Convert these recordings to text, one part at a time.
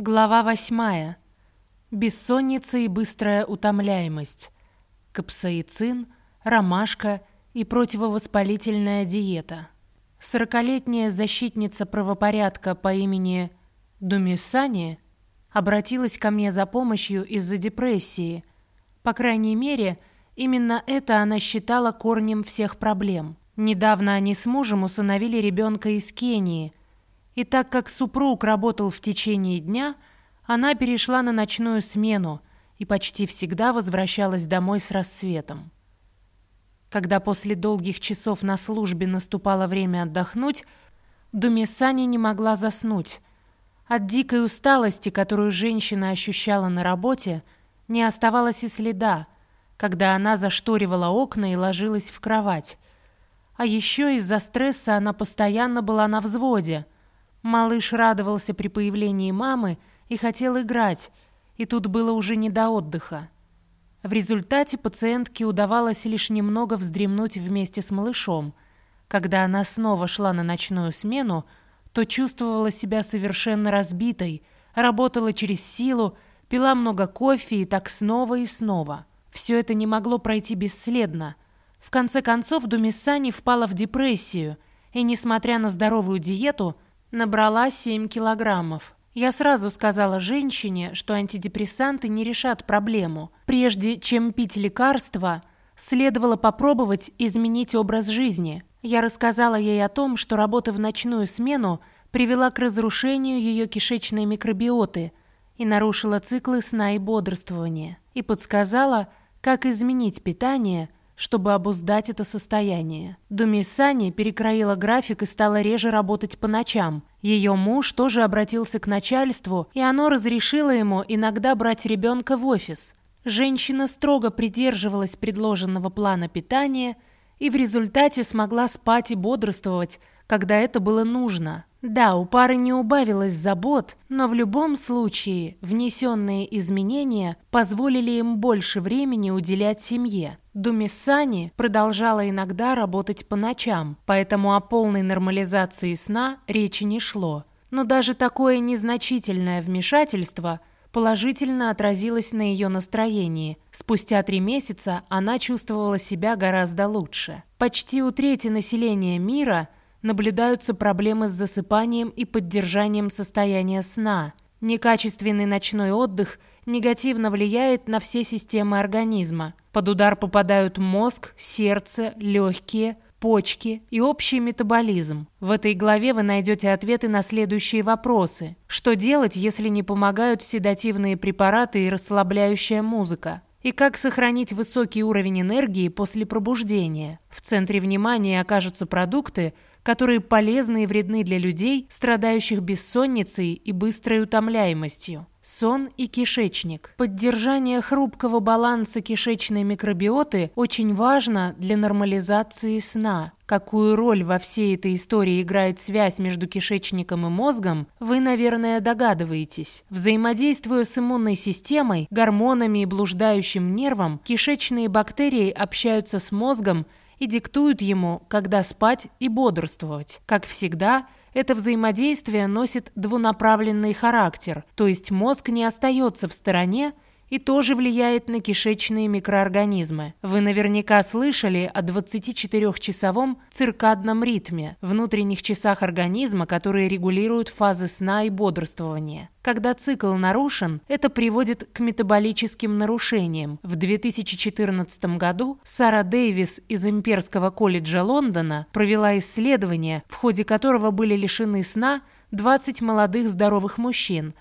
Глава восьмая. Бессонница и быстрая утомляемость. Капсаицин, ромашка и противовоспалительная диета. Сорокалетняя защитница правопорядка по имени Думисани обратилась ко мне за помощью из-за депрессии. По крайней мере, именно это она считала корнем всех проблем. Недавно они с мужем усыновили ребенка из Кении – и так как супруг работал в течение дня, она перешла на ночную смену и почти всегда возвращалась домой с рассветом. Когда после долгих часов на службе наступало время отдохнуть, Думисани не могла заснуть. От дикой усталости, которую женщина ощущала на работе, не оставалось и следа, когда она зашторивала окна и ложилась в кровать. А еще из-за стресса она постоянно была на взводе – Малыш радовался при появлении мамы и хотел играть, и тут было уже не до отдыха. В результате пациентке удавалось лишь немного вздремнуть вместе с малышом. Когда она снова шла на ночную смену, то чувствовала себя совершенно разбитой, работала через силу, пила много кофе и так снова и снова. Все это не могло пройти бесследно. В конце концов, Думисани впала в депрессию, и, несмотря на здоровую диету, Набрала 7 килограммов. Я сразу сказала женщине, что антидепрессанты не решат проблему. Прежде чем пить лекарства, следовало попробовать изменить образ жизни. Я рассказала ей о том, что работа в ночную смену привела к разрушению ее кишечной микробиоты и нарушила циклы сна и бодрствования. И подсказала, как изменить питание – чтобы обуздать это состояние. Думисани перекроила график и стала реже работать по ночам. Ее муж тоже обратился к начальству, и оно разрешило ему иногда брать ребенка в офис. Женщина строго придерживалась предложенного плана питания и в результате смогла спать и бодрствовать, когда это было нужно. Да, у пары не убавилось забот, но в любом случае внесенные изменения позволили им больше времени уделять семье. Думисани продолжала иногда работать по ночам, поэтому о полной нормализации сна речи не шло. Но даже такое незначительное вмешательство положительно отразилось на ее настроении. Спустя три месяца она чувствовала себя гораздо лучше. Почти у трети населения мира – наблюдаются проблемы с засыпанием и поддержанием состояния сна. Некачественный ночной отдых негативно влияет на все системы организма. Под удар попадают мозг, сердце, легкие, почки и общий метаболизм. В этой главе вы найдете ответы на следующие вопросы. Что делать, если не помогают седативные препараты и расслабляющая музыка? И как сохранить высокий уровень энергии после пробуждения? В центре внимания окажутся продукты, которые полезны и вредны для людей, страдающих бессонницей и быстрой утомляемостью. Сон и кишечник. Поддержание хрупкого баланса кишечной микробиоты очень важно для нормализации сна. Какую роль во всей этой истории играет связь между кишечником и мозгом, вы, наверное, догадываетесь. Взаимодействуя с иммунной системой, гормонами и блуждающим нервом, кишечные бактерии общаются с мозгом и диктуют ему, когда спать и бодрствовать. Как всегда, это взаимодействие носит двунаправленный характер, то есть мозг не остается в стороне, и тоже влияет на кишечные микроорганизмы. Вы наверняка слышали о 24-часовом циркадном ритме, внутренних часах организма, которые регулируют фазы сна и бодрствования. Когда цикл нарушен, это приводит к метаболическим нарушениям. В 2014 году Сара Дэвис из Имперского колледжа Лондона провела исследование, в ходе которого были лишены сна 20 молодых здоровых мужчин.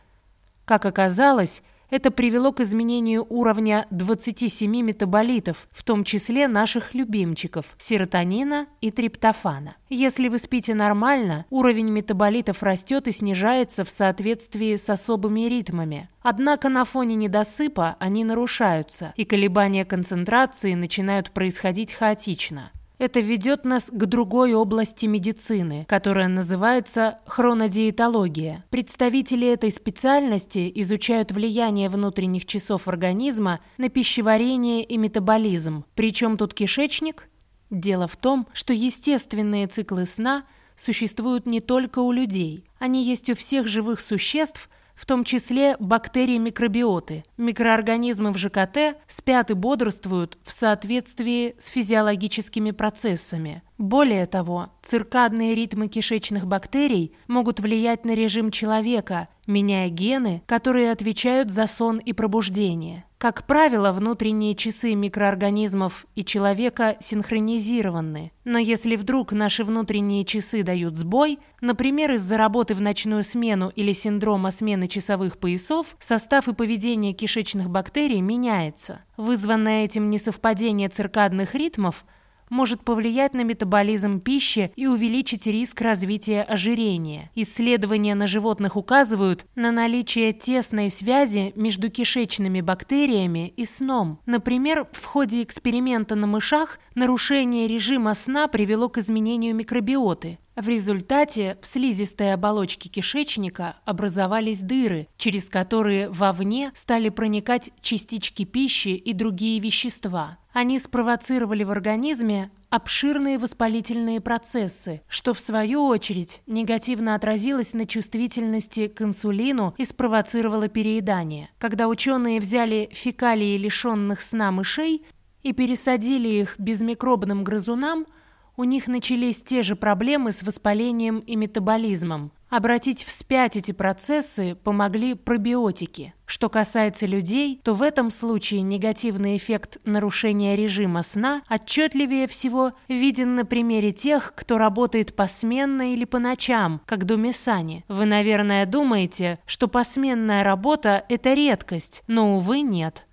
Как оказалось, это привело к изменению уровня 27 метаболитов, в том числе наших любимчиков – серотонина и триптофана. Если вы спите нормально, уровень метаболитов растет и снижается в соответствии с особыми ритмами. Однако на фоне недосыпа они нарушаются, и колебания концентрации начинают происходить хаотично. Это ведет нас к другой области медицины, которая называется хронодиетология. Представители этой специальности изучают влияние внутренних часов организма на пищеварение и метаболизм. Причем тут кишечник? Дело в том, что естественные циклы сна существуют не только у людей. Они есть у всех живых существ, в том числе бактерии-микробиоты. Микроорганизмы в ЖКТ спят и бодрствуют в соответствии с физиологическими процессами. Более того, циркадные ритмы кишечных бактерий могут влиять на режим человека, меняя гены, которые отвечают за сон и пробуждение. Как правило, внутренние часы микроорганизмов и человека синхронизированы. Но если вдруг наши внутренние часы дают сбой, например, из-за работы в ночную смену или синдрома смены часовых поясов, состав и поведение кишечных бактерий меняется. Вызванное этим несовпадение циркадных ритмов – может повлиять на метаболизм пищи и увеличить риск развития ожирения. Исследования на животных указывают на наличие тесной связи между кишечными бактериями и сном. Например, в ходе эксперимента на мышах нарушение режима сна привело к изменению микробиоты. В результате в слизистой оболочке кишечника образовались дыры, через которые вовне стали проникать частички пищи и другие вещества. Они спровоцировали в организме обширные воспалительные процессы, что в свою очередь негативно отразилось на чувствительности к инсулину и спровоцировало переедание. Когда ученые взяли фекалии лишенных сна мышей и пересадили их безмикробным грызунам, у них начались те же проблемы с воспалением и метаболизмом. Обратить вспять эти процессы помогли пробиотики. Что касается людей, то в этом случае негативный эффект нарушения режима сна отчетливее всего виден на примере тех, кто работает посменно или по ночам, как Думисани. Вы, наверное, думаете, что посменная работа – это редкость, но, увы, нет.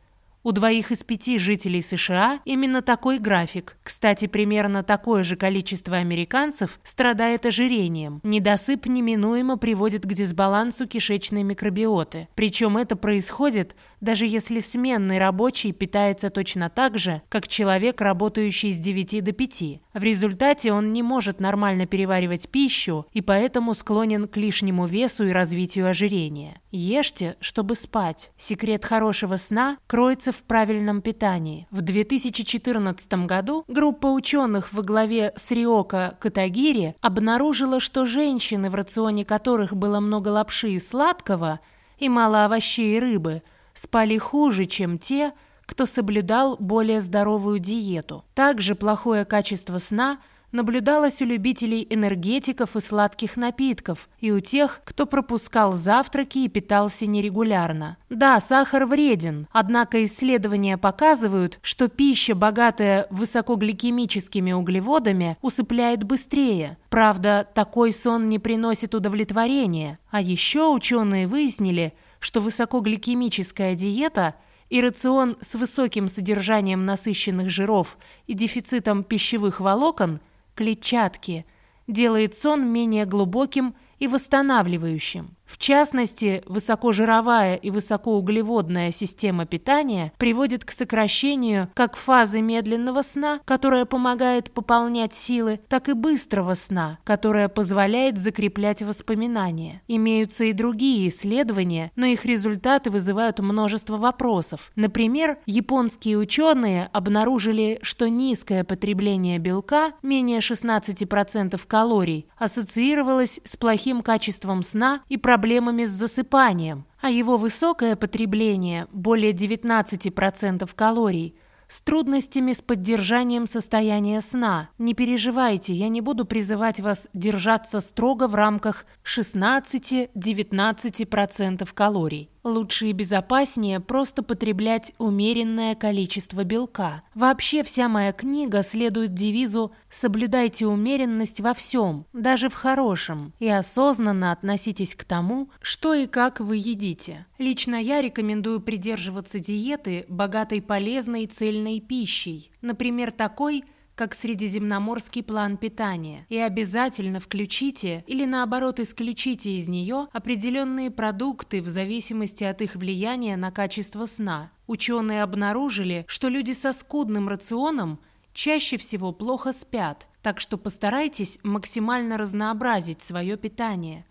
У двоих из пяти жителей США именно такой график. Кстати, примерно такое же количество американцев страдает ожирением. Недосып неминуемо приводит к дисбалансу кишечной микробиоты. Причем это происходит даже если сменный рабочий питается точно так же, как человек, работающий с 9 до 5. В результате он не может нормально переваривать пищу и поэтому склонен к лишнему весу и развитию ожирения. Ешьте, чтобы спать. Секрет хорошего сна кроется в правильном питании. В 2014 году группа ученых во главе с Риока Катагири обнаружила, что женщины, в рационе которых было много лапши и сладкого, и мало овощей и рыбы – спали хуже, чем те, кто соблюдал более здоровую диету. Также плохое качество сна наблюдалось у любителей энергетиков и сладких напитков, и у тех, кто пропускал завтраки и питался нерегулярно. Да, сахар вреден, однако исследования показывают, что пища, богатая высокогликемическими углеводами, усыпляет быстрее. Правда, такой сон не приносит удовлетворения. А еще ученые выяснили, что высокогликемическая диета и рацион с высоким содержанием насыщенных жиров и дефицитом пищевых волокон, клетчатки, делает сон менее глубоким и восстанавливающим. В частности, высокожировая и высокоуглеводная система питания приводит к сокращению как фазы медленного сна, которая помогает пополнять силы, так и быстрого сна, которая позволяет закреплять воспоминания. Имеются и другие исследования, но их результаты вызывают множество вопросов. Например, японские ученые обнаружили, что низкое потребление белка, менее 16% калорий, ассоциировалось с плохим качеством сна и проблемами проблемами с засыпанием, а его высокое потребление, более 19% калорий, с трудностями с поддержанием состояния сна. Не переживайте, я не буду призывать вас держаться строго в рамках 16-19% калорий. Лучше и безопаснее просто потреблять умеренное количество белка. Вообще вся моя книга следует девизу «Соблюдайте умеренность во всем, даже в хорошем, и осознанно относитесь к тому, что и как вы едите». Лично я рекомендую придерживаться диеты, богатой полезной цельной пищей. Например, такой – как средиземноморский план питания, и обязательно включите или наоборот исключите из нее определенные продукты в зависимости от их влияния на качество сна. Ученые обнаружили, что люди со скудным рационом чаще всего плохо спят, так что постарайтесь максимально разнообразить свое питание.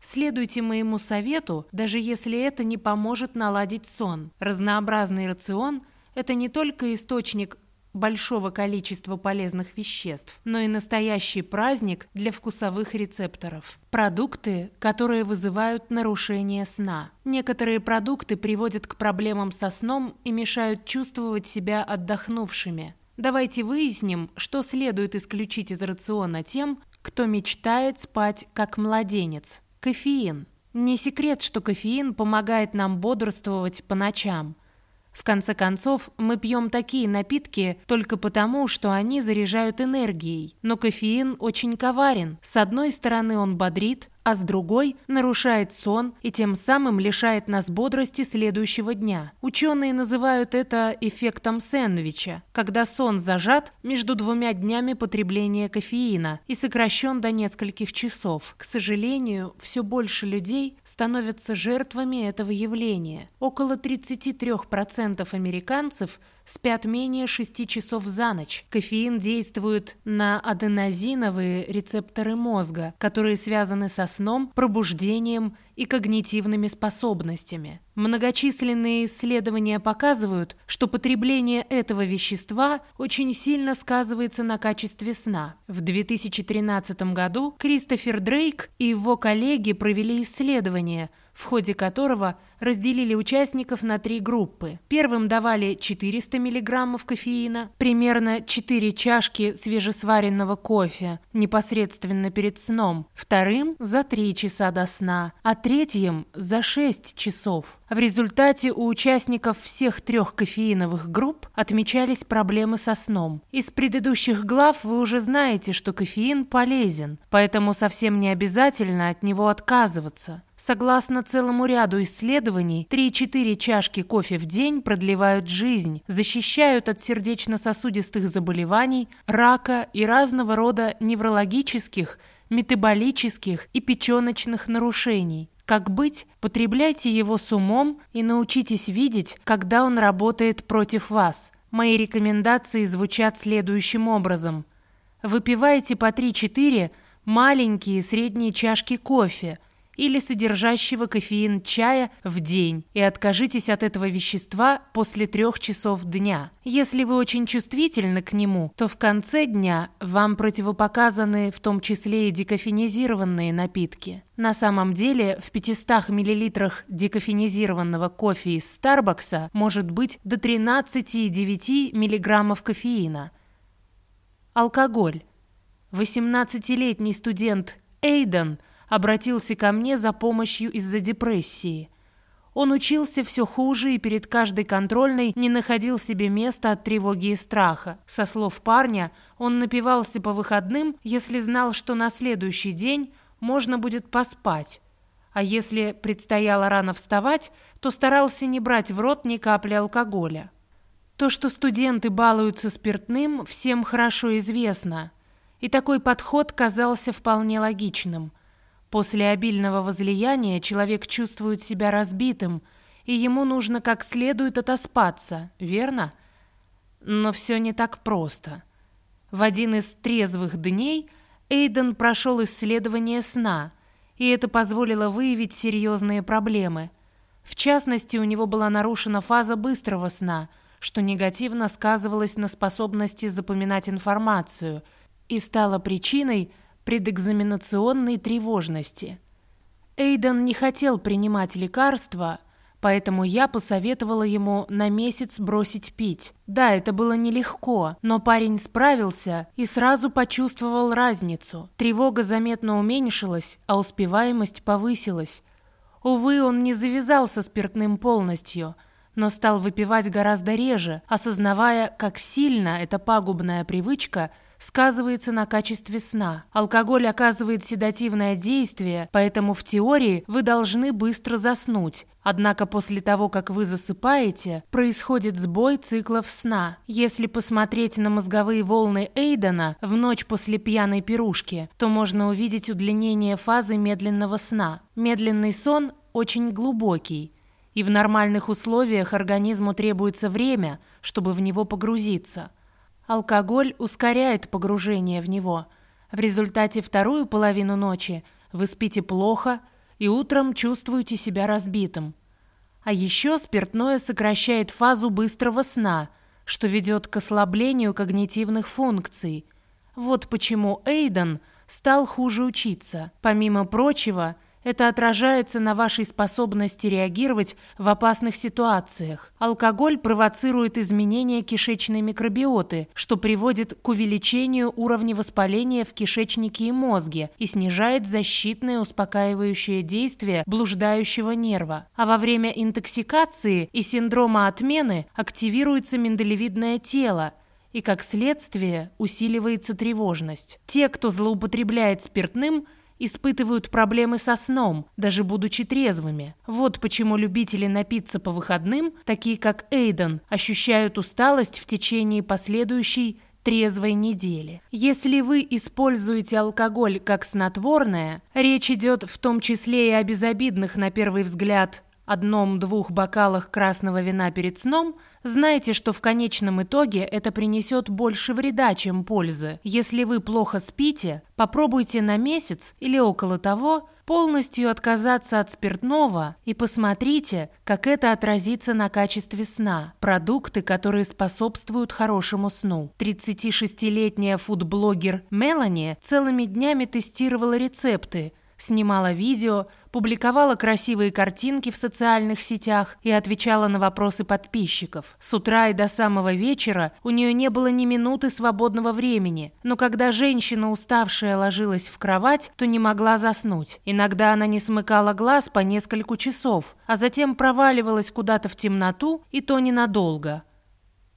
Следуйте моему совету, даже если это не поможет наладить сон. Разнообразный рацион – это не только источник большого количества полезных веществ, но и настоящий праздник для вкусовых рецепторов. Продукты, которые вызывают нарушение сна. Некоторые продукты приводят к проблемам со сном и мешают чувствовать себя отдохнувшими. Давайте выясним, что следует исключить из рациона тем, кто мечтает спать как младенец. Кофеин. Не секрет, что кофеин помогает нам бодрствовать по ночам. В конце концов, мы пьем такие напитки только потому, что они заряжают энергией. Но кофеин очень коварен. С одной стороны он бодрит, а с другой нарушает сон и тем самым лишает нас бодрости следующего дня. Ученые называют это эффектом сэндвича, когда сон зажат между двумя днями потребления кофеина и сокращен до нескольких часов. К сожалению, все больше людей становятся жертвами этого явления. Около 33% американцев – спят менее 6 часов за ночь. Кофеин действует на аденозиновые рецепторы мозга, которые связаны со сном, пробуждением и когнитивными способностями. Многочисленные исследования показывают, что потребление этого вещества очень сильно сказывается на качестве сна. В 2013 году Кристофер Дрейк и его коллеги провели исследование – в ходе которого разделили участников на три группы. Первым давали 400 мг кофеина, примерно 4 чашки свежесваренного кофе непосредственно перед сном, вторым – за 3 часа до сна, а третьим – за 6 часов. В результате у участников всех трех кофеиновых групп отмечались проблемы со сном. Из предыдущих глав вы уже знаете, что кофеин полезен, поэтому совсем не обязательно от него отказываться. Согласно целому ряду исследований, 3-4 чашки кофе в день продлевают жизнь, защищают от сердечно-сосудистых заболеваний, рака и разного рода неврологических, метаболических и печеночных нарушений. Как быть? Потребляйте его с умом и научитесь видеть, когда он работает против вас. Мои рекомендации звучат следующим образом. Выпивайте по 3-4 маленькие средние чашки кофе – или содержащего кофеин чая в день и откажитесь от этого вещества после трех часов дня. Если вы очень чувствительны к нему, то в конце дня вам противопоказаны в том числе и декофенизированные напитки. На самом деле в 500 мл декофенизированного кофе из Старбакса может быть до 13,9 мг кофеина. Алкоголь. 18-летний студент Эйден – обратился ко мне за помощью из-за депрессии. Он учился все хуже и перед каждой контрольной не находил себе места от тревоги и страха. Со слов парня, он напивался по выходным, если знал, что на следующий день можно будет поспать. А если предстояло рано вставать, то старался не брать в рот ни капли алкоголя. То, что студенты балуются спиртным, всем хорошо известно. И такой подход казался вполне логичным – После обильного возлияния человек чувствует себя разбитым, и ему нужно как следует отоспаться, верно? Но все не так просто. В один из трезвых дней Эйден прошел исследование сна, и это позволило выявить серьезные проблемы. В частности, у него была нарушена фаза быстрого сна, что негативно сказывалось на способности запоминать информацию и стало причиной – предэкзаменационной тревожности. Эйден не хотел принимать лекарства, поэтому я посоветовала ему на месяц бросить пить. Да, это было нелегко, но парень справился и сразу почувствовал разницу. Тревога заметно уменьшилась, а успеваемость повысилась. Увы, он не завязал со спиртным полностью, но стал выпивать гораздо реже, осознавая, как сильно эта пагубная привычка – сказывается на качестве сна. Алкоголь оказывает седативное действие, поэтому в теории вы должны быстро заснуть. Однако после того, как вы засыпаете, происходит сбой циклов сна. Если посмотреть на мозговые волны Эйдена в ночь после пьяной пирушки, то можно увидеть удлинение фазы медленного сна. Медленный сон очень глубокий, и в нормальных условиях организму требуется время, чтобы в него погрузиться – Алкоголь ускоряет погружение в него. В результате вторую половину ночи вы спите плохо и утром чувствуете себя разбитым. А еще спиртное сокращает фазу быстрого сна, что ведет к ослаблению когнитивных функций. Вот почему Эйден стал хуже учиться. Помимо прочего, это отражается на вашей способности реагировать в опасных ситуациях. Алкоголь провоцирует изменения кишечной микробиоты, что приводит к увеличению уровня воспаления в кишечнике и мозге и снижает защитное успокаивающее действие блуждающего нерва. А во время интоксикации и синдрома отмены активируется миндалевидное тело, и, как следствие, усиливается тревожность. Те, кто злоупотребляет спиртным – испытывают проблемы со сном, даже будучи трезвыми. Вот почему любители напиться по выходным, такие как Эйден, ощущают усталость в течение последующей трезвой недели. Если вы используете алкоголь как снотворное, речь идет в том числе и о безобидных на первый взгляд одном-двух бокалах красного вина перед сном – Знайте, что в конечном итоге это принесет больше вреда, чем пользы. Если вы плохо спите, попробуйте на месяц или около того полностью отказаться от спиртного и посмотрите, как это отразится на качестве сна. Продукты, которые способствуют хорошему сну. 36-летняя фудблогер Мелани целыми днями тестировала рецепты, снимала видео, публиковала красивые картинки в социальных сетях и отвечала на вопросы подписчиков. С утра и до самого вечера у нее не было ни минуты свободного времени, но когда женщина, уставшая, ложилась в кровать, то не могла заснуть. Иногда она не смыкала глаз по несколько часов, а затем проваливалась куда-то в темноту, и то ненадолго.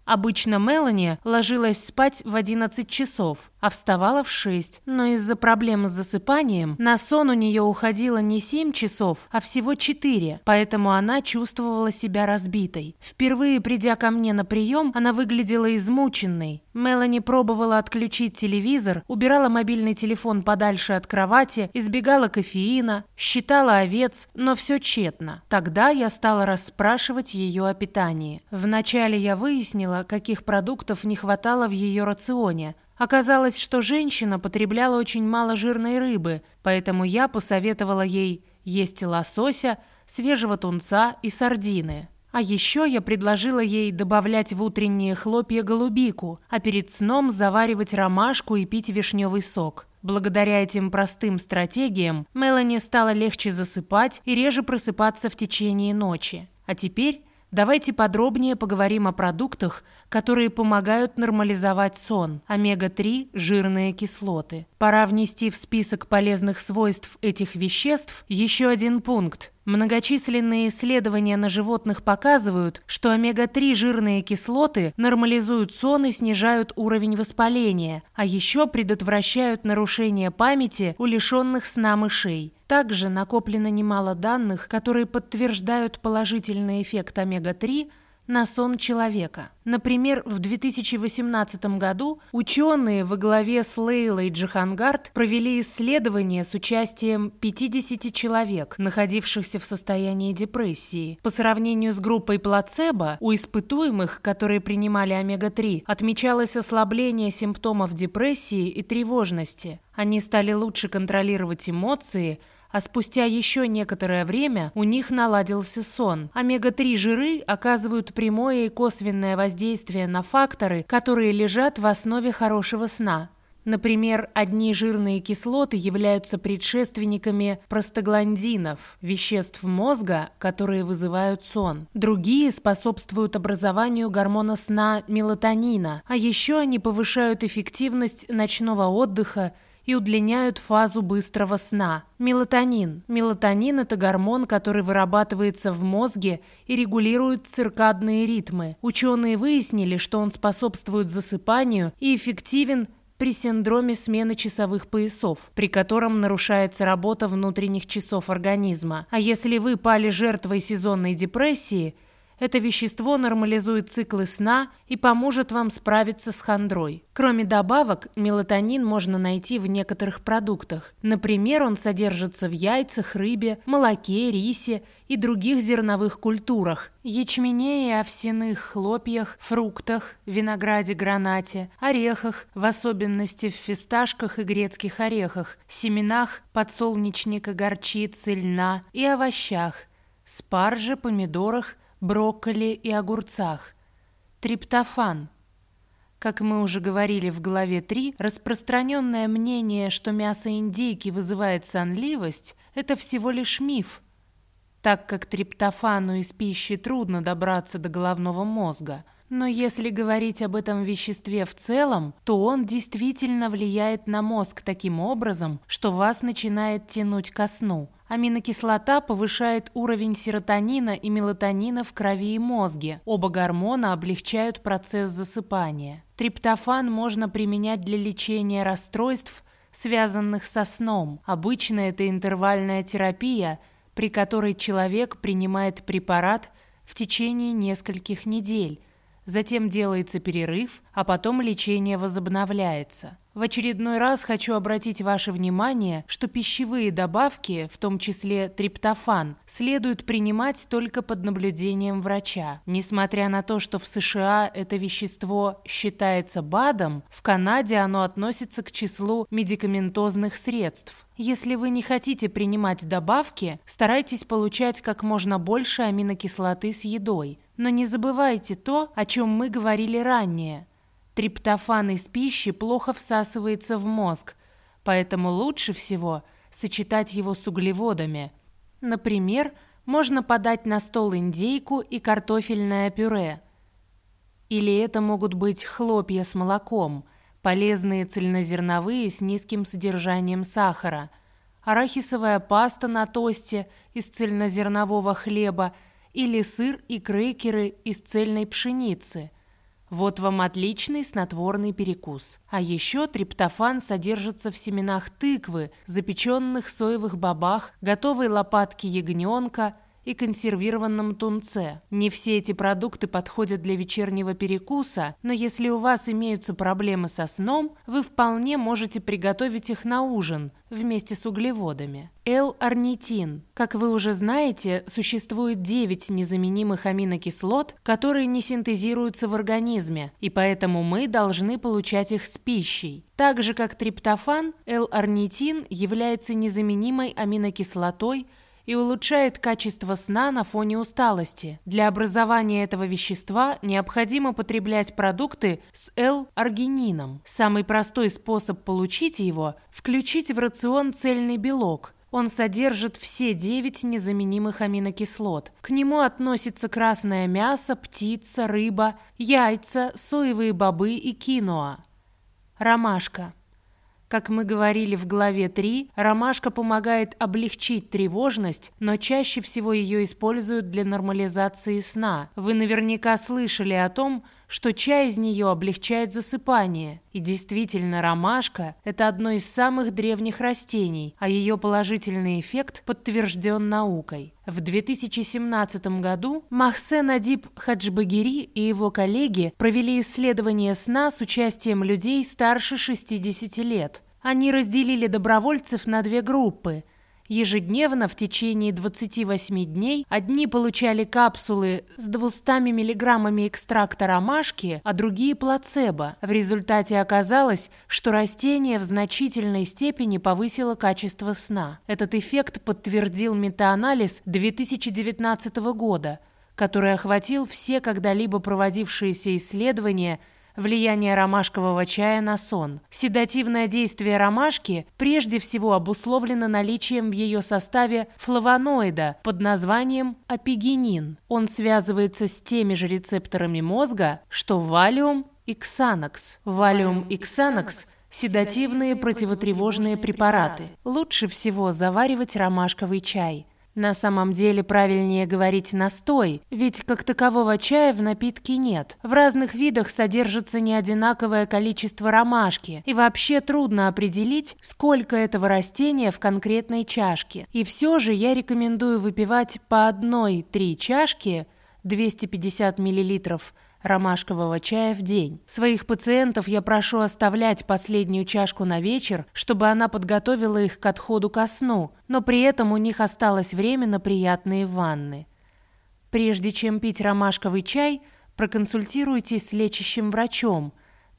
Обычно Мелани ложилась спать в 11 часов, а вставала в 6. Но из-за проблем с засыпанием на сон у нее уходило не 7 часов, а всего 4, поэтому она чувствовала себя разбитой. Впервые придя ко мне на прием, она выглядела измученной. Мелани пробовала отключить телевизор, убирала мобильный телефон подальше от кровати, избегала кофеина, считала овец, но все тщетно. Тогда я стала расспрашивать ее о питании. Вначале я выяснила, каких продуктов не хватало в ее рационе, Оказалось, что женщина потребляла очень мало жирной рыбы, поэтому я посоветовала ей есть лосося, свежего тунца и сардины. А еще я предложила ей добавлять в утренние хлопья голубику, а перед сном заваривать ромашку и пить вишневый сок. Благодаря этим простым стратегиям Мелани стало легче засыпать и реже просыпаться в течение ночи. А теперь давайте подробнее поговорим о продуктах, которые помогают нормализовать сон, омега-3 – жирные кислоты. Пора внести в список полезных свойств этих веществ еще один пункт. Многочисленные исследования на животных показывают, что омега-3 жирные кислоты нормализуют сон и снижают уровень воспаления, а еще предотвращают нарушение памяти у лишенных сна мышей. Также накоплено немало данных, которые подтверждают положительный эффект омега-3 – на сон человека. Например, в 2018 году ученые во главе с Лейлой Джихангард провели исследование с участием 50 человек, находившихся в состоянии депрессии. По сравнению с группой плацебо, у испытуемых, которые принимали омега-3, отмечалось ослабление симптомов депрессии и тревожности. Они стали лучше контролировать эмоции, а спустя еще некоторое время у них наладился сон. Омега-3 жиры оказывают прямое и косвенное воздействие на факторы, которые лежат в основе хорошего сна. Например, одни жирные кислоты являются предшественниками простагландинов, веществ мозга, которые вызывают сон. Другие способствуют образованию гормона сна мелатонина, а еще они повышают эффективность ночного отдыха и удлиняют фазу быстрого сна. Мелатонин. Мелатонин – это гормон, который вырабатывается в мозге и регулирует циркадные ритмы. Ученые выяснили, что он способствует засыпанию и эффективен при синдроме смены часовых поясов, при котором нарушается работа внутренних часов организма. А если вы пали жертвой сезонной депрессии – это вещество нормализует циклы сна и поможет вам справиться с хандрой. Кроме добавок, мелатонин можно найти в некоторых продуктах. Например, он содержится в яйцах, рыбе, молоке, рисе и других зерновых культурах, ячмене и овсяных хлопьях, фруктах, винограде, гранате, орехах, в особенности в фисташках и грецких орехах, семенах подсолнечника, горчицы, льна и овощах, спарже, помидорах, брокколи и огурцах. Триптофан. Как мы уже говорили в главе 3, распространенное мнение, что мясо индейки вызывает сонливость, это всего лишь миф, так как триптофану из пищи трудно добраться до головного мозга. Но если говорить об этом веществе в целом, то он действительно влияет на мозг таким образом, что вас начинает тянуть ко сну. Аминокислота повышает уровень серотонина и мелатонина в крови и мозге. Оба гормона облегчают процесс засыпания. Триптофан можно применять для лечения расстройств, связанных со сном. Обычно это интервальная терапия, при которой человек принимает препарат в течение нескольких недель, затем делается перерыв, а потом лечение возобновляется. В очередной раз хочу обратить ваше внимание, что пищевые добавки, в том числе триптофан, следует принимать только под наблюдением врача. Несмотря на то, что в США это вещество считается БАДом, в Канаде оно относится к числу медикаментозных средств. Если вы не хотите принимать добавки, старайтесь получать как можно больше аминокислоты с едой. Но не забывайте то, о чем мы говорили ранее – Триптофан из пищи плохо всасывается в мозг, поэтому лучше всего сочетать его с углеводами. Например, можно подать на стол индейку и картофельное пюре. Или это могут быть хлопья с молоком, полезные цельнозерновые с низким содержанием сахара, арахисовая паста на тосте из цельнозернового хлеба или сыр и крекеры из цельной пшеницы – вот вам отличный снотворный перекус. А еще триптофан содержится в семенах тыквы, запеченных соевых бобах, готовой лопатке ягненка и консервированном тунце. Не все эти продукты подходят для вечернего перекуса, но если у вас имеются проблемы со сном, вы вполне можете приготовить их на ужин вместе с углеводами. L-арнитин. Как вы уже знаете, существует 9 незаменимых аминокислот, которые не синтезируются в организме, и поэтому мы должны получать их с пищей. Так же, как триптофан, L-арнитин является незаменимой аминокислотой, и улучшает качество сна на фоне усталости. Для образования этого вещества необходимо потреблять продукты с L-аргинином. Самый простой способ получить его – включить в рацион цельный белок. Он содержит все 9 незаменимых аминокислот. К нему относятся красное мясо, птица, рыба, яйца, соевые бобы и киноа. Ромашка. Как мы говорили в главе 3, ромашка помогает облегчить тревожность, но чаще всего ее используют для нормализации сна. Вы наверняка слышали о том, что чай из нее облегчает засыпание. И действительно, ромашка – это одно из самых древних растений, а ее положительный эффект подтвержден наукой. В 2017 году Махсен Адиб Хаджбагири и его коллеги провели исследование сна с участием людей старше 60 лет. Они разделили добровольцев на две группы – Ежедневно в течение 28 дней одни получали капсулы с 200 миллиграммами экстракта ромашки, а другие плацебо. В результате оказалось, что растение в значительной степени повысило качество сна. Этот эффект подтвердил метаанализ 2019 года, который охватил все когда-либо проводившиеся исследования – Влияние ромашкового чая на сон. Седативное действие ромашки прежде всего обусловлено наличием в ее составе флавоноида под названием апигенин. Он связывается с теми же рецепторами мозга, что валиум и ксанокс. Валиум и ксанокс – седативные противотревожные препараты. Лучше всего заваривать ромашковый чай – на самом деле правильнее говорить настой, ведь как такового чая в напитке нет. В разных видах содержится неодинаковое количество ромашки, и вообще трудно определить, сколько этого растения в конкретной чашке. И все же я рекомендую выпивать по одной-три чашки 250 миллилитров ромашкового чая в день. Своих пациентов я прошу оставлять последнюю чашку на вечер, чтобы она подготовила их к отходу ко сну, но при этом у них осталось время на приятные ванны. Прежде чем пить ромашковый чай, проконсультируйтесь с лечащим врачом,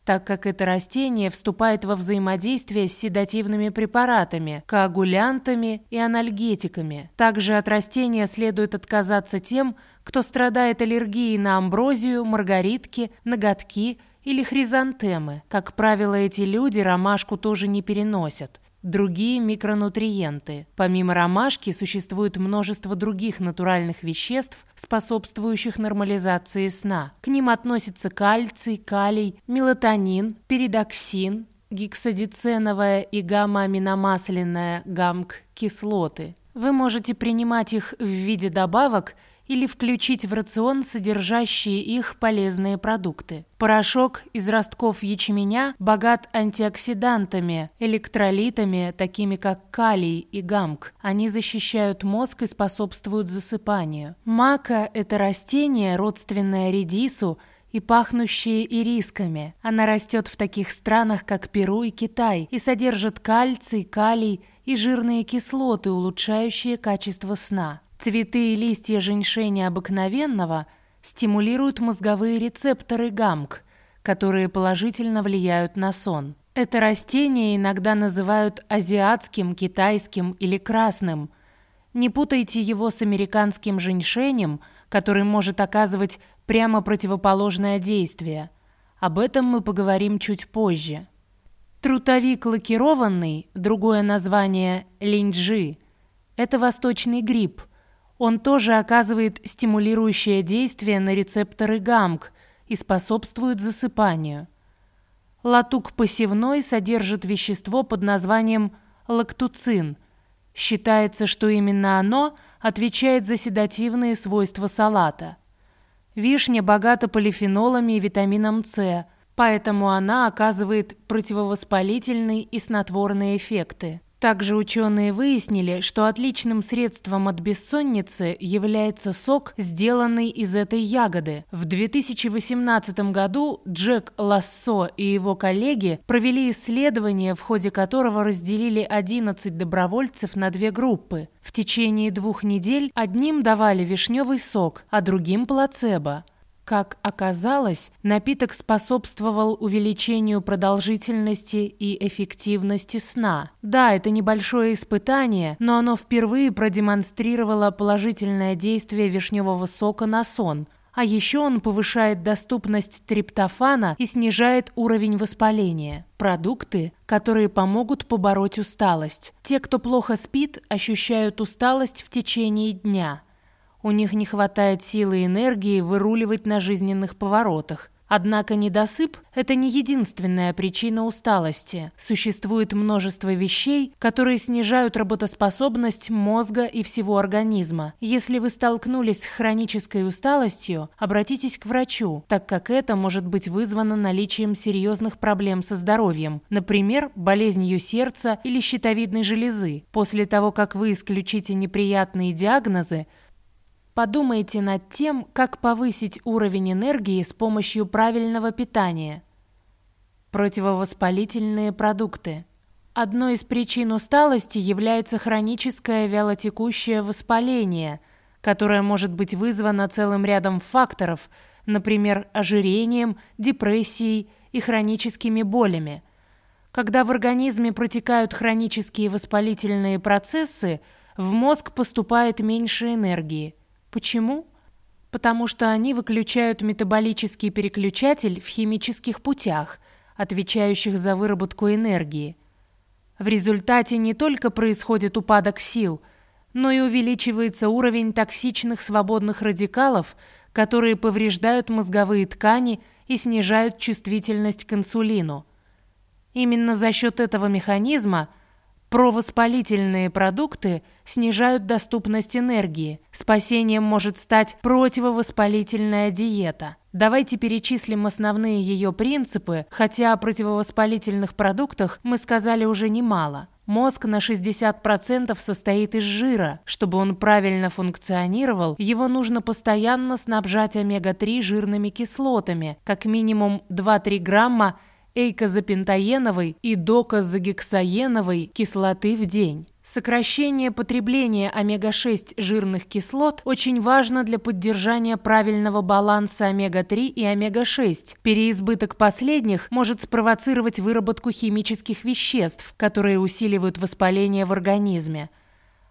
так как это растение вступает во взаимодействие с седативными препаратами, коагулянтами и анальгетиками. Также от растения следует отказаться тем, кто страдает аллергией на амброзию, маргаритки, ноготки или хризантемы. Как правило, эти люди ромашку тоже не переносят. Другие микронутриенты. Помимо ромашки существует множество других натуральных веществ, способствующих нормализации сна. К ним относятся кальций, калий, мелатонин, перидоксин, гексадиценовая и гамма-аминомасляная гамк-кислоты. Вы можете принимать их в виде добавок или включить в рацион содержащие их полезные продукты. Порошок из ростков ячменя богат антиоксидантами, электролитами, такими как калий и гамк. Они защищают мозг и способствуют засыпанию. Мака – это растение, родственное редису, и пахнущие ирисками. Она растет в таких странах, как Перу и Китай, и содержит кальций, калий и жирные кислоты, улучшающие качество сна. Цветы и листья женьшеня обыкновенного стимулируют мозговые рецепторы гамк, которые положительно влияют на сон. Это растение иногда называют азиатским, китайским или красным. Не путайте его с американским женьшенем, который может оказывать прямо противоположное действие. Об этом мы поговорим чуть позже. Трутовик лакированный, другое название линджи, это восточный гриб – он тоже оказывает стимулирующее действие на рецепторы ГАМК и способствует засыпанию. Латук посевной содержит вещество под названием лактуцин. Считается, что именно оно отвечает за седативные свойства салата. Вишня богата полифенолами и витамином С, поэтому она оказывает противовоспалительные и снотворные эффекты. Также ученые выяснили, что отличным средством от бессонницы является сок, сделанный из этой ягоды. В 2018 году Джек Лассо и его коллеги провели исследование, в ходе которого разделили 11 добровольцев на две группы. В течение двух недель одним давали вишневый сок, а другим плацебо – как оказалось, напиток способствовал увеличению продолжительности и эффективности сна. Да, это небольшое испытание, но оно впервые продемонстрировало положительное действие вишневого сока на сон. А еще он повышает доступность триптофана и снижает уровень воспаления. Продукты, которые помогут побороть усталость. Те, кто плохо спит, ощущают усталость в течение дня – у них не хватает силы и энергии выруливать на жизненных поворотах. Однако недосып – это не единственная причина усталости. Существует множество вещей, которые снижают работоспособность мозга и всего организма. Если вы столкнулись с хронической усталостью, обратитесь к врачу, так как это может быть вызвано наличием серьезных проблем со здоровьем, например, болезнью сердца или щитовидной железы. После того, как вы исключите неприятные диагнозы, Подумайте над тем, как повысить уровень энергии с помощью правильного питания. Противовоспалительные продукты. Одной из причин усталости является хроническое вялотекущее воспаление, которое может быть вызвано целым рядом факторов, например, ожирением, депрессией и хроническими болями. Когда в организме протекают хронические воспалительные процессы, в мозг поступает меньше энергии – Почему? Потому что они выключают метаболический переключатель в химических путях, отвечающих за выработку энергии. В результате не только происходит упадок сил, но и увеличивается уровень токсичных свободных радикалов, которые повреждают мозговые ткани и снижают чувствительность к инсулину. Именно за счет этого механизма провоспалительные продукты – снижают доступность энергии. Спасением может стать противовоспалительная диета. Давайте перечислим основные ее принципы, хотя о противовоспалительных продуктах мы сказали уже немало. Мозг на 60% состоит из жира. Чтобы он правильно функционировал, его нужно постоянно снабжать омега-3 жирными кислотами, как минимум 2-3 грамма эйкозапентаеновой и докозагексаеновой кислоты в день. Сокращение потребления омега-6 жирных кислот очень важно для поддержания правильного баланса омега-3 и омега-6. Переизбыток последних может спровоцировать выработку химических веществ, которые усиливают воспаление в организме.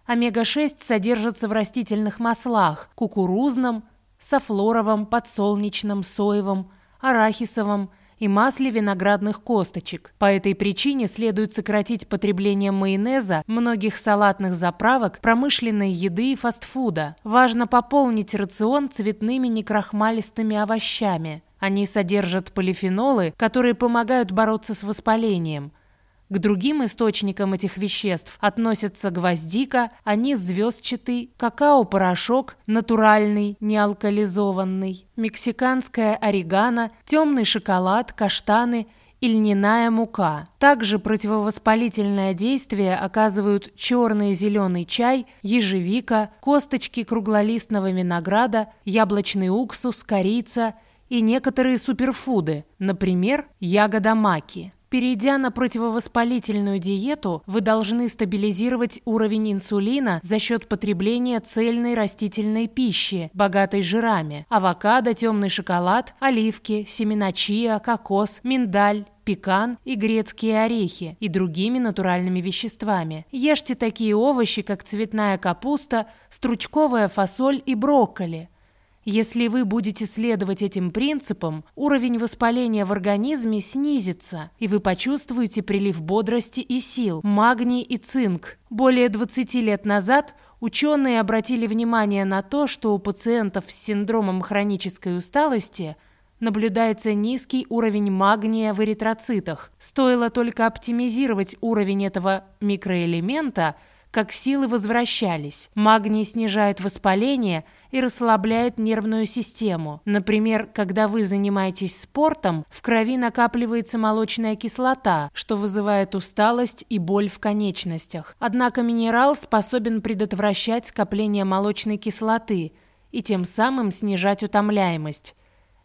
Омега-6 содержится в растительных маслах – кукурузном, софлоровом, подсолнечном, соевом, арахисовом – и масле виноградных косточек. По этой причине следует сократить потребление майонеза, многих салатных заправок, промышленной еды и фастфуда. Важно пополнить рацион цветными некрахмалистыми овощами. Они содержат полифенолы, которые помогают бороться с воспалением. К другим источникам этих веществ относятся гвоздика, анис звездчатый, какао-порошок, натуральный, неалкализованный, мексиканская орегано, темный шоколад, каштаны и льняная мука. Также противовоспалительное действие оказывают черный и зеленый чай, ежевика, косточки круглолистного винограда, яблочный уксус, корица и некоторые суперфуды, например, ягода маки. Перейдя на противовоспалительную диету, вы должны стабилизировать уровень инсулина за счет потребления цельной растительной пищи, богатой жирами, авокадо, темный шоколад, оливки, семена чиа, кокос, миндаль, пекан и грецкие орехи и другими натуральными веществами. Ешьте такие овощи, как цветная капуста, стручковая фасоль и брокколи – если вы будете следовать этим принципам, уровень воспаления в организме снизится, и вы почувствуете прилив бодрости и сил, магний и цинк. Более 20 лет назад ученые обратили внимание на то, что у пациентов с синдромом хронической усталости наблюдается низкий уровень магния в эритроцитах. Стоило только оптимизировать уровень этого микроэлемента – как силы возвращались. Магний снижает воспаление и расслабляет нервную систему. Например, когда вы занимаетесь спортом, в крови накапливается молочная кислота, что вызывает усталость и боль в конечностях. Однако минерал способен предотвращать скопление молочной кислоты и тем самым снижать утомляемость.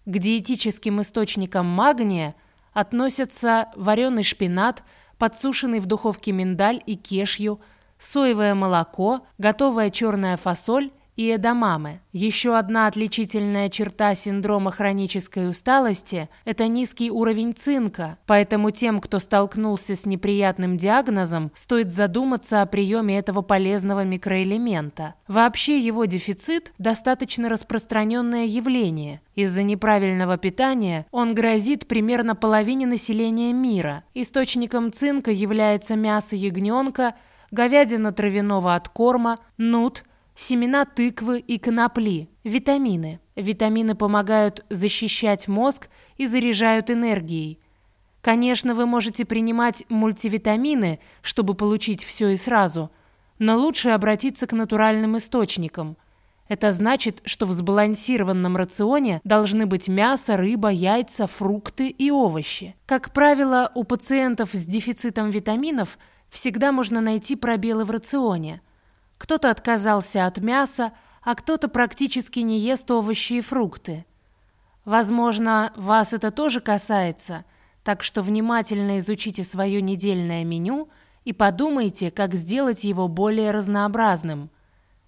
К диетическим источникам магния относятся вареный шпинат, подсушенный в духовке миндаль и кешью – соевое молоко, готовая черная фасоль и эдамамы. Еще одна отличительная черта синдрома хронической усталости – это низкий уровень цинка, поэтому тем, кто столкнулся с неприятным диагнозом, стоит задуматься о приеме этого полезного микроэлемента. Вообще его дефицит – достаточно распространенное явление. Из-за неправильного питания он грозит примерно половине населения мира. Источником цинка является мясо ягненка – говядина травяного откорма, нут, семена тыквы и конопли, витамины. Витамины помогают защищать мозг и заряжают энергией. Конечно, вы можете принимать мультивитамины, чтобы получить все и сразу, но лучше обратиться к натуральным источникам. Это значит, что в сбалансированном рационе должны быть мясо, рыба, яйца, фрукты и овощи. Как правило, у пациентов с дефицитом витаминов – Всегда можно найти пробелы в рационе. Кто-то отказался от мяса, а кто-то практически не ест овощи и фрукты. Возможно, вас это тоже касается, так что внимательно изучите свое недельное меню и подумайте, как сделать его более разнообразным.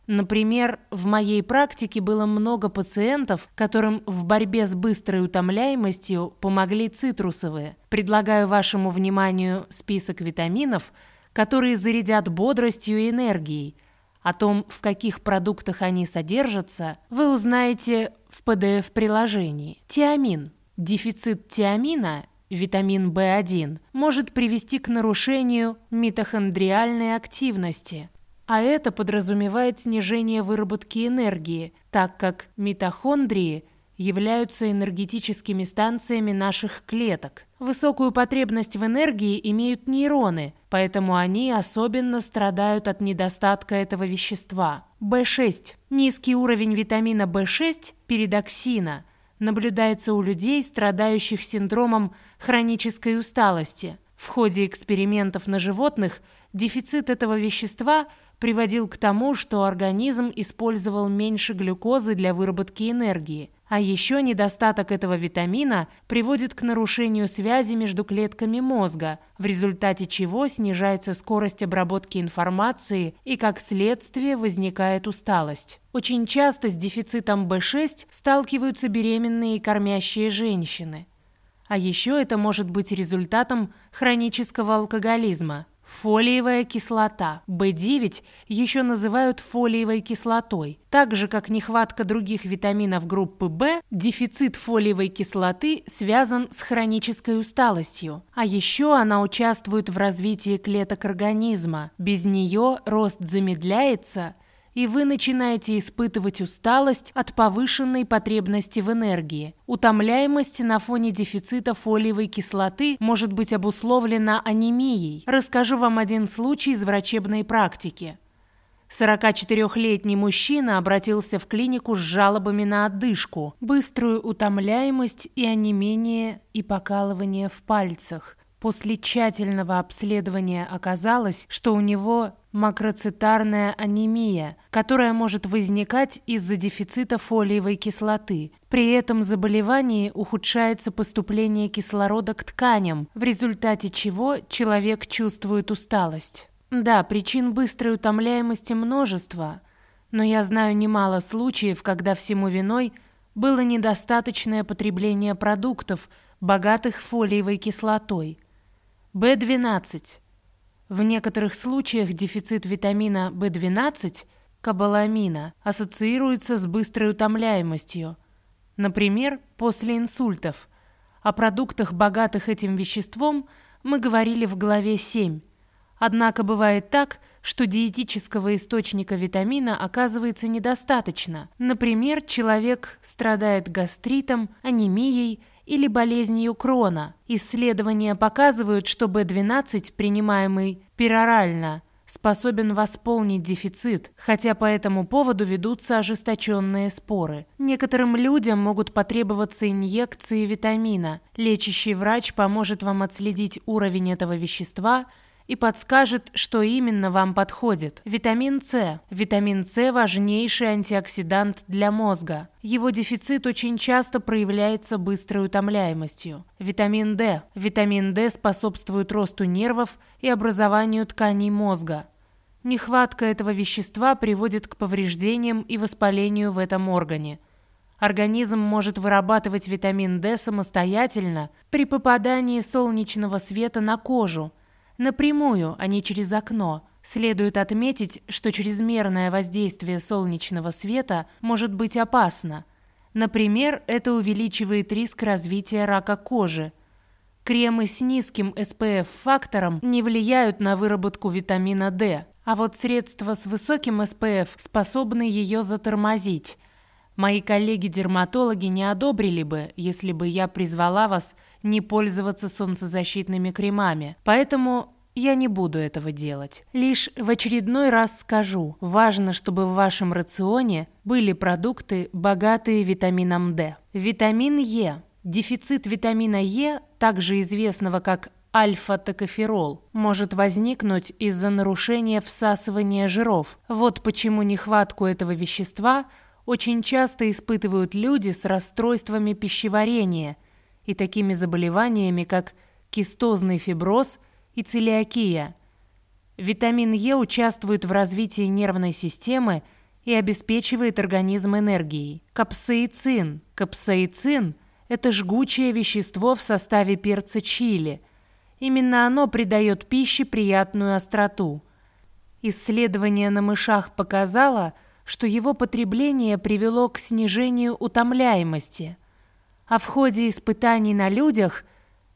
Например, в моей практике было много пациентов, которым в борьбе с быстрой утомляемостью помогли цитрусовые. Предлагаю вашему вниманию список витаминов – которые зарядят бодростью и энергией. О том, в каких продуктах они содержатся, вы узнаете в PDF-приложении. Тиамин. Дефицит тиамина, витамин В1, может привести к нарушению митохондриальной активности, а это подразумевает снижение выработки энергии, так как митохондрии являются энергетическими станциями наших клеток. Высокую потребность в энергии имеют нейроны, поэтому они особенно страдают от недостатка этого вещества. В6. Низкий уровень витамина В6, передоксина, наблюдается у людей, страдающих синдромом хронической усталости. В ходе экспериментов на животных дефицит этого вещества приводил к тому, что организм использовал меньше глюкозы для выработки энергии. А еще недостаток этого витамина приводит к нарушению связи между клетками мозга, в результате чего снижается скорость обработки информации и, как следствие, возникает усталость. Очень часто с дефицитом В6 сталкиваются беременные и кормящие женщины. А еще это может быть результатом хронического алкоголизма – Фолиевая кислота. В9 еще называют фолиевой кислотой. Так же, как нехватка других витаминов группы В, дефицит фолиевой кислоты связан с хронической усталостью. А еще она участвует в развитии клеток организма. Без нее рост замедляется, и вы начинаете испытывать усталость от повышенной потребности в энергии. Утомляемость на фоне дефицита фолиевой кислоты может быть обусловлена анемией. Расскажу вам один случай из врачебной практики. 44-летний мужчина обратился в клинику с жалобами на одышку, быструю утомляемость и онемение и покалывание в пальцах. После тщательного обследования оказалось, что у него макроцитарная анемия, которая может возникать из-за дефицита фолиевой кислоты. При этом заболевании ухудшается поступление кислорода к тканям, в результате чего человек чувствует усталость. Да, причин быстрой утомляемости множество, но я знаю немало случаев, когда всему виной было недостаточное потребление продуктов, богатых фолиевой кислотой – B12. В некоторых случаях дефицит витамина B12, кобаламина, ассоциируется с быстрой утомляемостью. Например, после инсультов. О продуктах, богатых этим веществом, мы говорили в главе 7. Однако бывает так, что диетического источника витамина оказывается недостаточно. Например, человек страдает гастритом, анемией, или болезнью Крона. Исследования показывают, что B12, принимаемый перорально, способен восполнить дефицит, хотя по этому поводу ведутся ожесточенные споры. Некоторым людям могут потребоваться инъекции витамина. Лечащий врач поможет вам отследить уровень этого вещества – и подскажет, что именно вам подходит. Витамин С. Витамин С – важнейший антиоксидант для мозга. Его дефицит очень часто проявляется быстрой утомляемостью. Витамин D. Витамин D способствует росту нервов и образованию тканей мозга. Нехватка этого вещества приводит к повреждениям и воспалению в этом органе. Организм может вырабатывать витамин D самостоятельно при попадании солнечного света на кожу – Напрямую, а не через окно. Следует отметить, что чрезмерное воздействие солнечного света может быть опасно. Например, это увеличивает риск развития рака кожи. Кремы с низким SPF-фактором не влияют на выработку витамина D, а вот средства с высоким SPF способны ее затормозить. Мои коллеги-дерматологи не одобрили бы, если бы я призвала вас не пользоваться солнцезащитными кремами. Поэтому я не буду этого делать. Лишь в очередной раз скажу, важно, чтобы в вашем рационе были продукты, богатые витамином D. Витамин Е. Дефицит витамина Е, также известного как альфа-токоферол, может возникнуть из-за нарушения всасывания жиров. Вот почему нехватку этого вещества очень часто испытывают люди с расстройствами пищеварения и такими заболеваниями, как кистозный фиброз и целиакия. Витамин Е участвует в развитии нервной системы и обеспечивает организм энергией. Капсаицин. Капсаицин – это жгучее вещество в составе перца чили. Именно оно придает пище приятную остроту. Исследование на мышах показало, что его потребление привело к снижению утомляемости – а в ходе испытаний на людях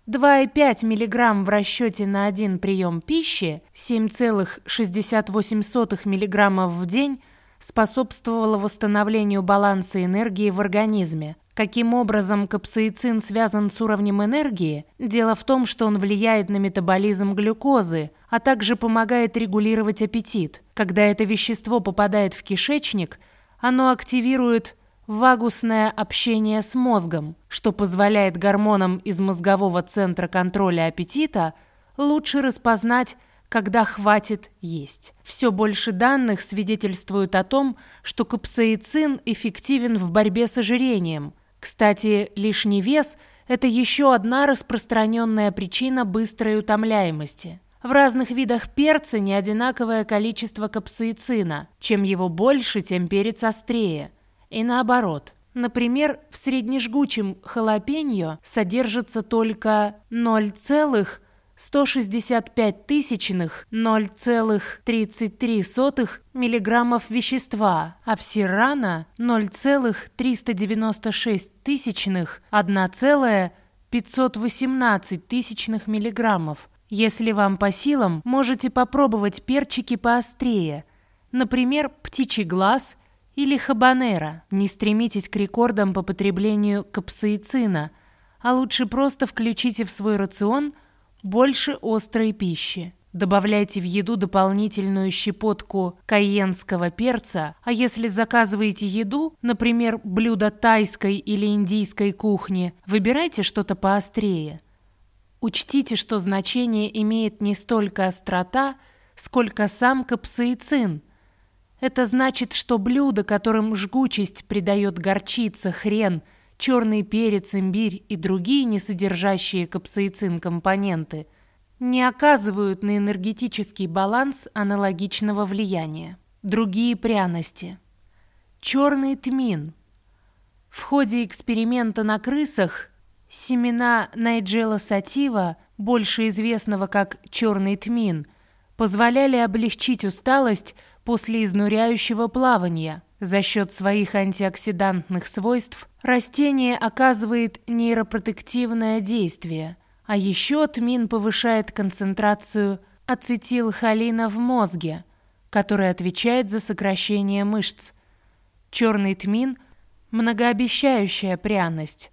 2,5 мг в расчете на один прием пищи, 7,68 мг в день способствовало восстановлению баланса энергии в организме. Каким образом капсаицин связан с уровнем энергии? Дело в том, что он влияет на метаболизм глюкозы, а также помогает регулировать аппетит. Когда это вещество попадает в кишечник, оно активирует вагусное общение с мозгом, что позволяет гормонам из мозгового центра контроля аппетита лучше распознать, когда хватит есть. Все больше данных свидетельствуют о том, что капсаицин эффективен в борьбе с ожирением. Кстати, лишний вес – это еще одна распространенная причина быстрой утомляемости. В разных видах перца не одинаковое количество капсаицина. Чем его больше, тем перец острее. И наоборот. Например, в среднежгучем халапеньо содержится только 0,165 тысячных 0,33 миллиграммов вещества, а в сирано 0,396 тысячных 1,518 тысячных миллиграммов. Если вам по силам, можете попробовать перчики поострее. Например, птичий глаз – или хабанера. Не стремитесь к рекордам по потреблению капсаицина, а лучше просто включите в свой рацион больше острой пищи. Добавляйте в еду дополнительную щепотку кайенского перца, а если заказываете еду, например, блюдо тайской или индийской кухни, выбирайте что-то поострее. Учтите, что значение имеет не столько острота, сколько сам капсаицин – это значит, что блюда, которым жгучесть придает горчица, хрен, черный перец, имбирь и другие не содержащие капсаицин компоненты, не оказывают на энергетический баланс аналогичного влияния. Другие пряности. Черный тмин. В ходе эксперимента на крысах семена Найджела сатива, больше известного как черный тмин, позволяли облегчить усталость после изнуряющего плавания. За счет своих антиоксидантных свойств растение оказывает нейропротективное действие, а еще тмин повышает концентрацию ацетилхолина в мозге, который отвечает за сокращение мышц. Черный тмин – многообещающая пряность,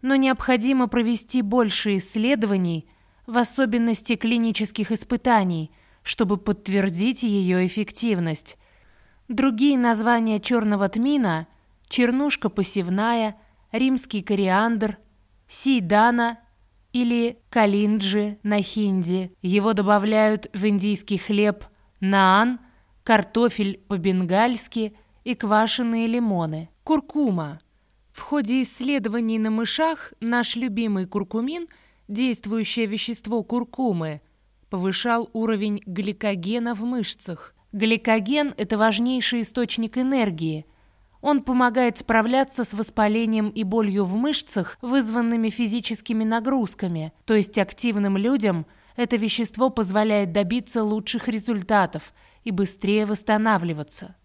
но необходимо провести больше исследований, в особенности клинических испытаний – чтобы подтвердить ее эффективность. Другие названия черного тмина – чернушка посевная, римский кориандр, сейдана или калинджи на хинди. Его добавляют в индийский хлеб наан, картофель по-бенгальски и квашеные лимоны. Куркума. В ходе исследований на мышах наш любимый куркумин, действующее вещество куркумы – повышал уровень гликогена в мышцах. Гликоген – это важнейший источник энергии. Он помогает справляться с воспалением и болью в мышцах, вызванными физическими нагрузками, то есть активным людям это вещество позволяет добиться лучших результатов и быстрее восстанавливаться.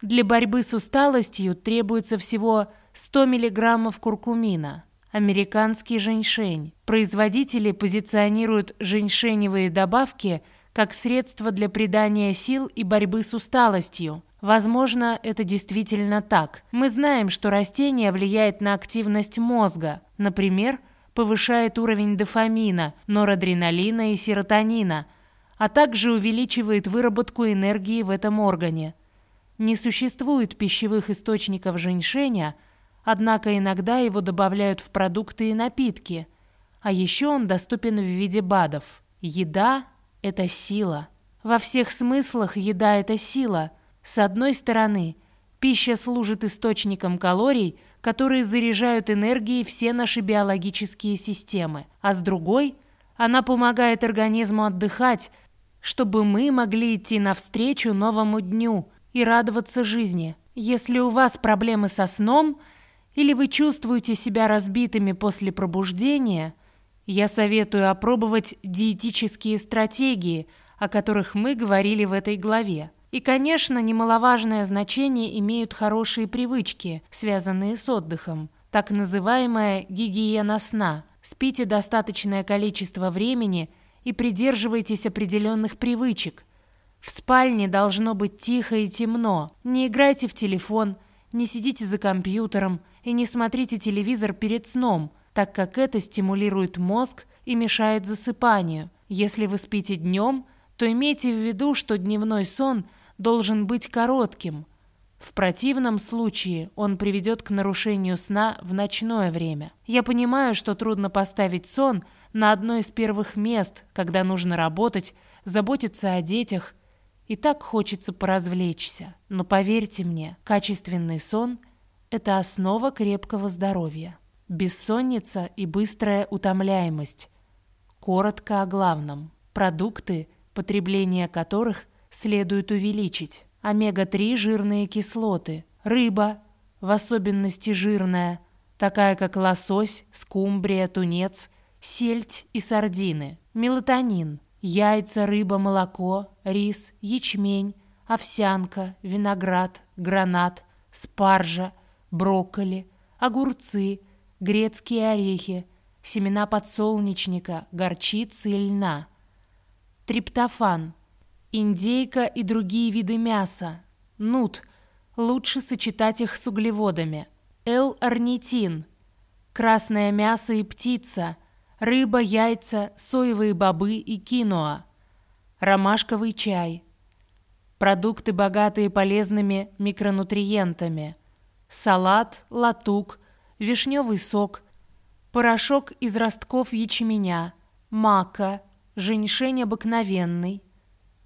Для борьбы с усталостью требуется всего 100 мг куркумина – американский женьшень. Производители позиционируют женьшеневые добавки как средство для придания сил и борьбы с усталостью. Возможно, это действительно так. Мы знаем, что растение влияет на активность мозга. Например, повышает уровень дофамина, норадреналина и серотонина, а также увеличивает выработку энергии в этом органе. Не существует пищевых источников женьшеня – Однако иногда его добавляют в продукты и напитки. А еще он доступен в виде БАДов. Еда – это сила. Во всех смыслах еда – это сила. С одной стороны, пища служит источником калорий, которые заряжают энергией все наши биологические системы. А с другой, она помогает организму отдыхать, чтобы мы могли идти навстречу новому дню и радоваться жизни. Если у вас проблемы со сном – или вы чувствуете себя разбитыми после пробуждения, я советую опробовать диетические стратегии, о которых мы говорили в этой главе. И, конечно, немаловажное значение имеют хорошие привычки, связанные с отдыхом, так называемая гигиена сна. Спите достаточное количество времени и придерживайтесь определенных привычек. В спальне должно быть тихо и темно. Не играйте в телефон, не сидите за компьютером – и не смотрите телевизор перед сном, так как это стимулирует мозг и мешает засыпанию. Если вы спите днем, то имейте в виду, что дневной сон должен быть коротким. В противном случае он приведет к нарушению сна в ночное время. Я понимаю, что трудно поставить сон на одно из первых мест, когда нужно работать, заботиться о детях. И так хочется поразвлечься. Но поверьте мне, качественный сон – это основа крепкого здоровья. Бессонница и быстрая утомляемость. Коротко о главном. Продукты, потребление которых следует увеличить. Омега-3 жирные кислоты. Рыба, в особенности жирная, такая как лосось, скумбрия, тунец, сельдь и сардины. Мелатонин. Яйца, рыба, молоко, рис, ячмень, овсянка, виноград, гранат, спаржа, брокколи, огурцы, грецкие орехи, семена подсолнечника, горчицы и льна. Триптофан. Индейка и другие виды мяса. Нут. Лучше сочетать их с углеводами. Л-арнитин. Красное мясо и птица – рыба, яйца, соевые бобы и киноа, ромашковый чай, продукты, богатые полезными микронутриентами, салат, латук, вишневый сок, порошок из ростков ячменя, мака, женьшень обыкновенный,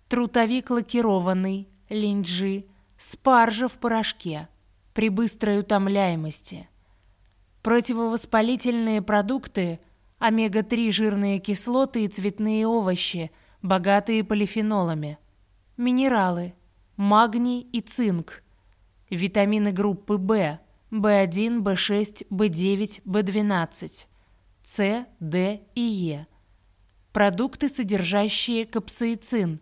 трутовик лакированный, линджи, спаржа в порошке при быстрой утомляемости. Противовоспалительные продукты омега-3 жирные кислоты и цветные овощи, богатые полифенолами, минералы, магний и цинк, витамины группы В, В1, В6, В9, В12, С, Д и Е, продукты, содержащие капсаицин,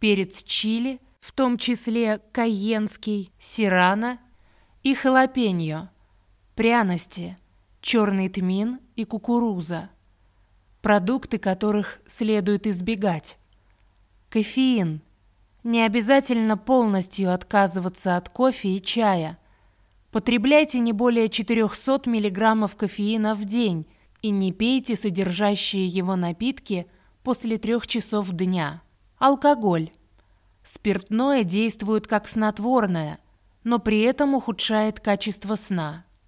перец чили, в том числе кайенский, сирана и халапеньо, пряности – черный тмин и кукуруза. Продукты, которых следует избегать. Кофеин. Не обязательно полностью отказываться от кофе и чая. Потребляйте не более 400 мг кофеина в день и не пейте содержащие его напитки после трех часов дня. Алкоголь. Спиртное действует как снотворное, но при этом ухудшает качество сна.